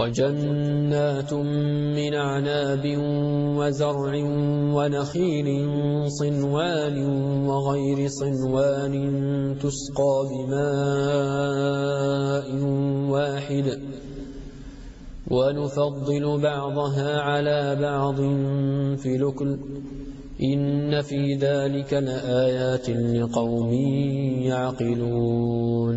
وجنات من أعناب وزرع ونخيل صنوان وغير صنوان تسقى بماء واحد ونفضل بعضها على بعض في لكل إن في ذلك لآيات لقوم يعقلون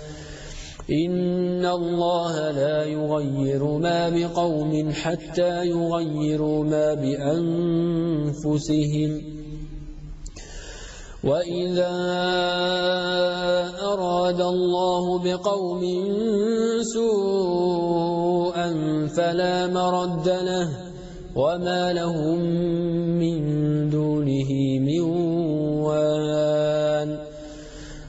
إن الله لا يغير ما بقوم حتى يغيروا ما بأنفسهم وإذا أراد الله بقوم سوءا فلا مرد له وما لهم من دونه من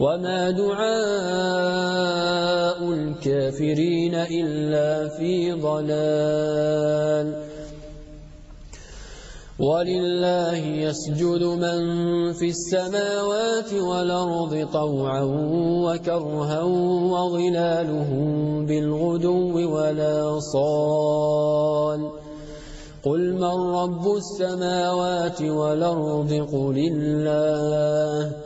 وما دعاء الكافرين إلا في ضلال ولله يسجد من في السماوات والأرض طوعا وكرها وظلالهم بالغدو ولا صال قل من رب السماوات والأرض قل الله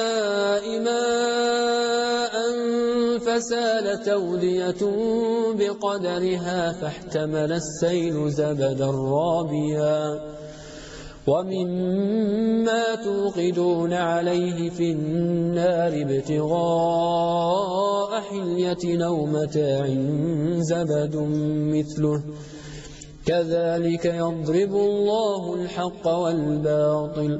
فسالت أودية بقدرها فاحتمل السيل زبدا رابيا ومما توقدون عليه في النار ابتغاء حلية أو متاع زبد مثله. كذلك يضرب الله الحق والباطل.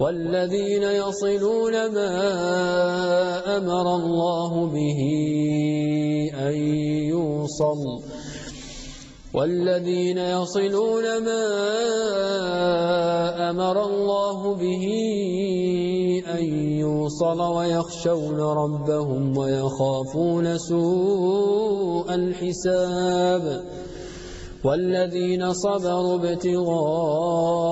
والذين يصلون ما أمر الله به أن يوصل. والذين يصلون ما أمر الله به أن يوصل ويخشون ربهم ويخافون سوء الحساب. والذين صبروا ابتغاء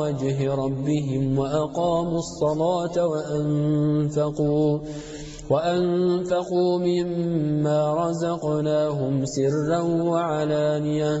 وجه ربهم وأقاموا الصلاة وأنفقوا وأنفقوا مما رزقناهم سرا وعلانية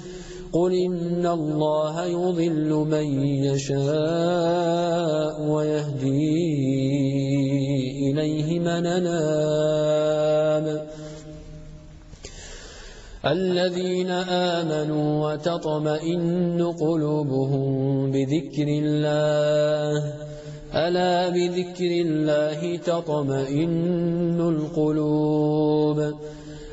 قل إن الله يضل من يشاء ويهدي إليه من نام الذين آمنوا وتطمئن قلوبهم بذكر الله ألا بذكر الله تطمئن القلوب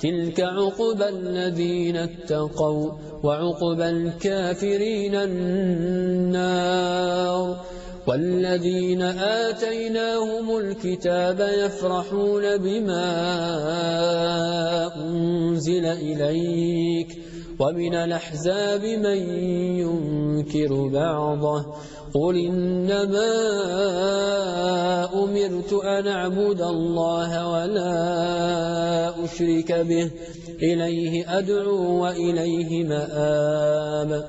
تلك عقبى الذين اتقوا وعقبى الكافرين النار والذين آتيناهم الكتاب يفرحون بما أنزل إليك ومن الأحزاب من ينكر بعضه قل إنما أمرت أن أعبد الله ولا أشرك به إليه أدعو وإليه مآب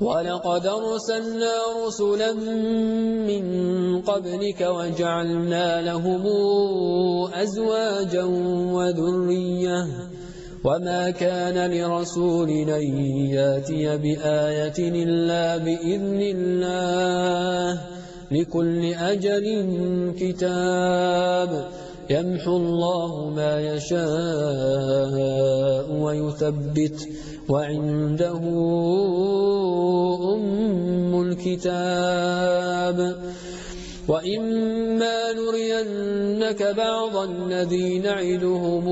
ولقد أرسلنا رسلا من قبلك وجعلنا لهم أزواجا وذرية وما كان لرسول أن ياتي بآية إلا بإذن الله لكل أجل كتاب يمحو الله ما يشاء ويثبت وعنده أم الكتاب. وإما نرينك بعض الذي نعدهم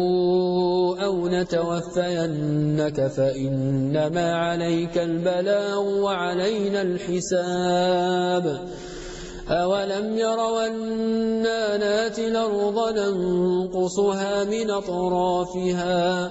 أو نتوفينك فإنما عليك البلاغ وعلينا الحساب. أولم يروا أنا ناتي الأرض ننقصها من أطرافها